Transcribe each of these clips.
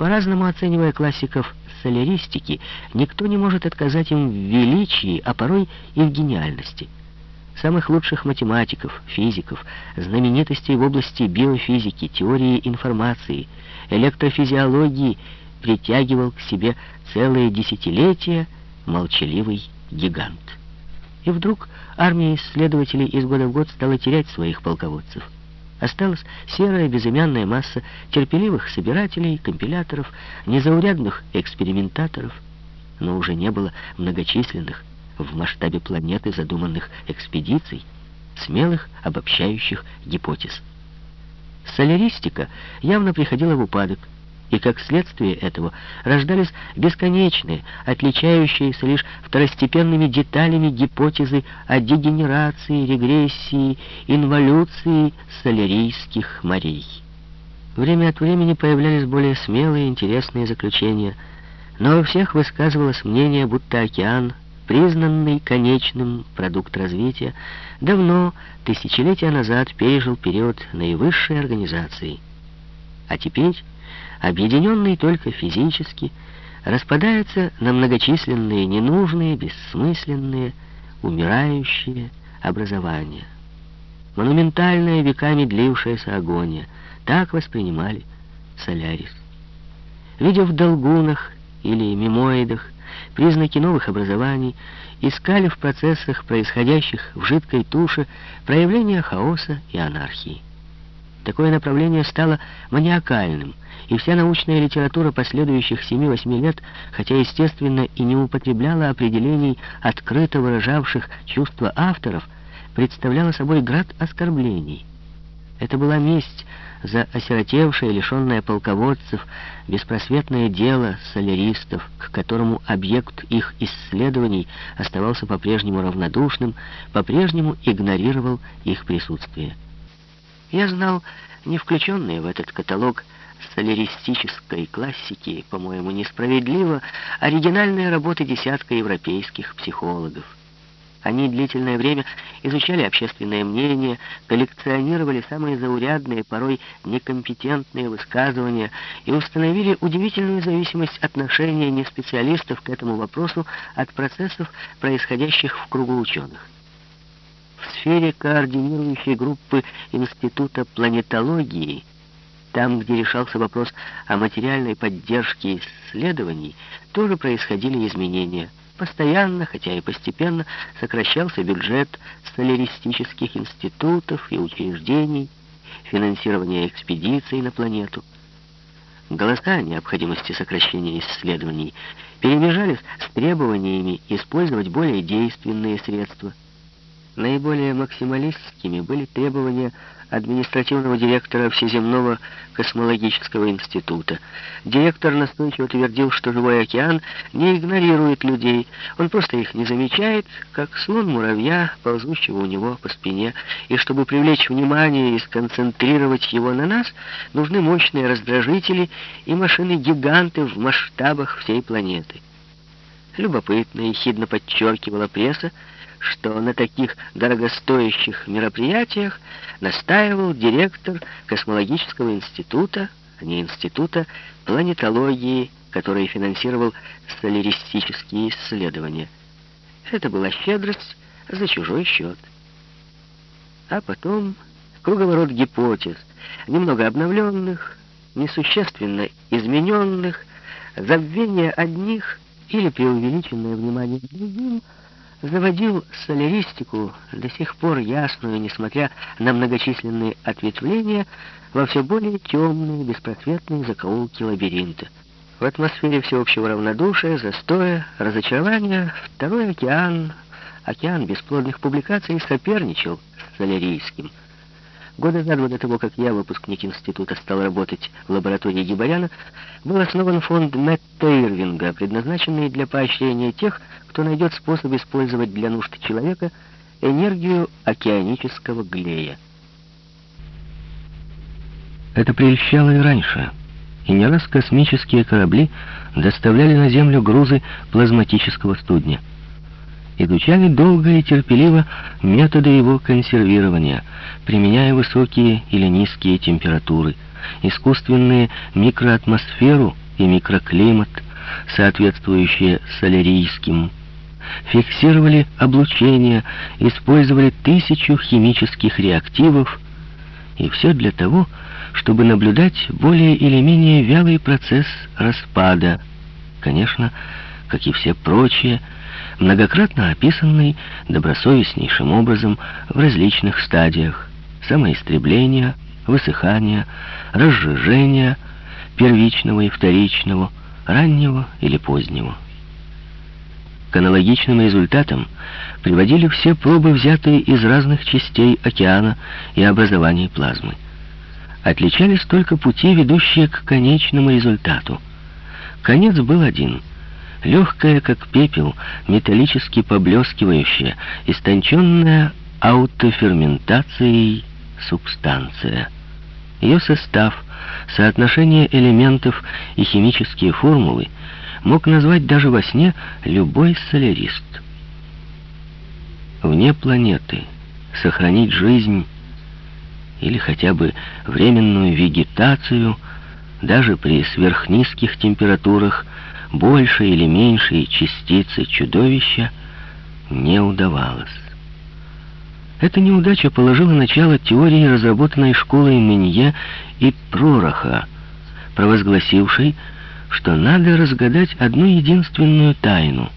По-разному оценивая классиков соляристики, никто не может отказать им в величии, а порой и в гениальности. Самых лучших математиков, физиков, знаменитостей в области биофизики, теории информации, электрофизиологии притягивал к себе целые десятилетия молчаливый гигант. И вдруг армия исследователей из года в год стала терять своих полководцев. Осталась серая безымянная масса терпеливых собирателей, компиляторов, незаурядных экспериментаторов, но уже не было многочисленных в масштабе планеты задуманных экспедиций, смелых обобщающих гипотез. Соляристика явно приходила в упадок, и как следствие этого рождались бесконечные, отличающиеся лишь второстепенными деталями гипотезы о дегенерации, регрессии, инволюции солярийских морей. Время от времени появлялись более смелые, интересные заключения, но у всех высказывалось мнение, будто океан, признанный конечным продукт развития, давно, тысячелетия назад, пережил период наивысшей организации. А теперь объединенный только физически, распадается на многочисленные ненужные, бессмысленные, умирающие образования. Монументальная веками длившаяся агония. Так воспринимали Солярис. Видя в долгунах или мимоидах признаки новых образований, искали в процессах, происходящих в жидкой туше, проявления хаоса и анархии. Такое направление стало маниакальным, и вся научная литература последующих 7-8 лет, хотя, естественно, и не употребляла определений, открыто выражавших чувства авторов, представляла собой град оскорблений. Это была месть за осиротевшее, лишенное полководцев, беспросветное дело соляристов, к которому объект их исследований оставался по-прежнему равнодушным, по-прежнему игнорировал их присутствие. Я знал не включенные в этот каталог соляристической классики, по-моему, несправедливо, оригинальные работы десятка европейских психологов. Они длительное время изучали общественное мнение, коллекционировали самые заурядные, порой некомпетентные высказывания и установили удивительную зависимость отношения неспециалистов к этому вопросу от процессов, происходящих в кругу ученых сфере координирующей группы Института планетологии, там, где решался вопрос о материальной поддержке исследований, тоже происходили изменения. Постоянно, хотя и постепенно, сокращался бюджет соляристических институтов и учреждений, финансирование экспедиций на планету. Голоса о необходимости сокращения исследований перемежались с требованиями использовать более действенные средства – Наиболее максималистскими были требования административного директора Всеземного космологического института. Директор настойчиво твердил, что живой океан не игнорирует людей, он просто их не замечает, как слон муравья, ползущего у него по спине, и чтобы привлечь внимание и сконцентрировать его на нас, нужны мощные раздражители и машины-гиганты в масштабах всей планеты. Любопытно и хидно подчеркивала пресса, что на таких дорогостоящих мероприятиях настаивал директор космологического института, а не института планетологии, который финансировал соляристические исследования. Это была щедрость за чужой счет. А потом круговорот гипотез, немного обновленных, несущественно измененных, забвение одних или преувеличенное внимание другим — заводил соляристику, до сих пор ясную, несмотря на многочисленные ответвления, во все более темные, беспросветные закоулки лабиринта. В атмосфере всеобщего равнодушия, застоя, разочарования второй океан, океан бесплодных публикаций, соперничал с солярийским – Года за два до того, как я, выпускник института, стал работать в лаборатории Гибаряна, был основан фонд Мэтта Ирвинга, предназначенный для поощрения тех, кто найдет способ использовать для нужд человека энергию океанического глея. Это прельщало и раньше, и не раз космические корабли доставляли на Землю грузы плазматического студня — изучали долго и терпеливо методы его консервирования, применяя высокие или низкие температуры, искусственные микроатмосферу и микроклимат, соответствующие солярийским, фиксировали облучение, использовали тысячу химических реактивов, и все для того, чтобы наблюдать более или менее вялый процесс распада, конечно, как и все прочие, многократно описанный добросовестнейшим образом в различных стадиях самоистребления, высыхания, разжижения, первичного и вторичного, раннего или позднего. К аналогичным результатам приводили все пробы, взятые из разных частей океана и образований плазмы. Отличались только пути, ведущие к конечному результату. Конец был один — легкая, как пепел, металлически поблескивающая, истонченная аутоферментацией субстанция. Ее состав, соотношение элементов и химические формулы — мог назвать даже во сне любой солярист. Вне планеты сохранить жизнь или хотя бы временную вегетацию даже при сверхнизких температурах большей или меньшей частицы чудовища не удавалось. Эта неудача положила начало теории, разработанной школой Менье и Пророха, провозгласившей, что надо разгадать одну единственную тайну,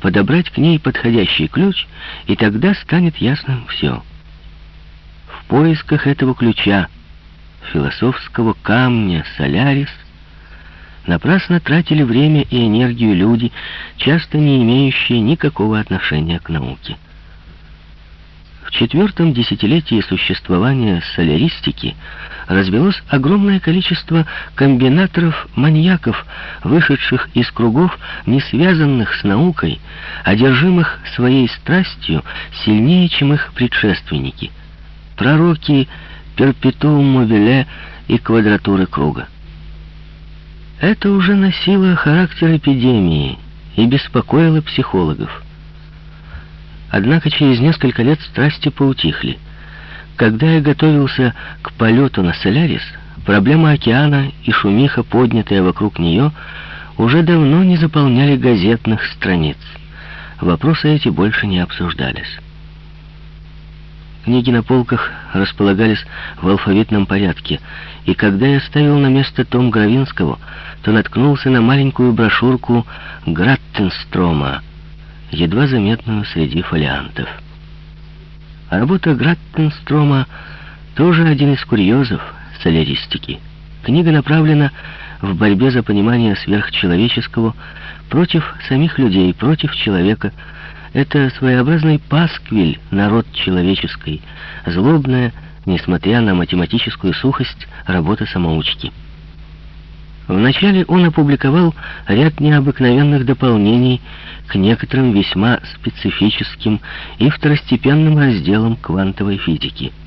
подобрать к ней подходящий ключ, и тогда станет ясным все. В поисках этого ключа, философского камня Солярис, напрасно тратили время и энергию люди, часто не имеющие никакого отношения к науке. В четвертом десятилетии существования соляристики развелось огромное количество комбинаторов-маньяков, вышедших из кругов, не связанных с наукой, одержимых своей страстью сильнее, чем их предшественники. Пророки перпетуум мобиле и квадратуры круга. Это уже носило характер эпидемии и беспокоило психологов. Однако через несколько лет страсти поутихли. Когда я готовился к полету на Солярис, проблема океана и шумиха, поднятая вокруг нее, уже давно не заполняли газетных страниц. Вопросы эти больше не обсуждались. Книги на полках располагались в алфавитном порядке, и когда я ставил на место том Гравинского, то наткнулся на маленькую брошюрку Граттенстрома, едва заметную среди фолиантов. Работа Граттенстрома тоже один из курьезов соляристики. Книга направлена в борьбе за понимание сверхчеловеческого против самих людей, против человека. Это своеобразный пасквиль народ человеческой, злобная, несмотря на математическую сухость, работа самоучки. Вначале он опубликовал ряд необыкновенных дополнений к некоторым весьма специфическим и второстепенным разделам квантовой физики –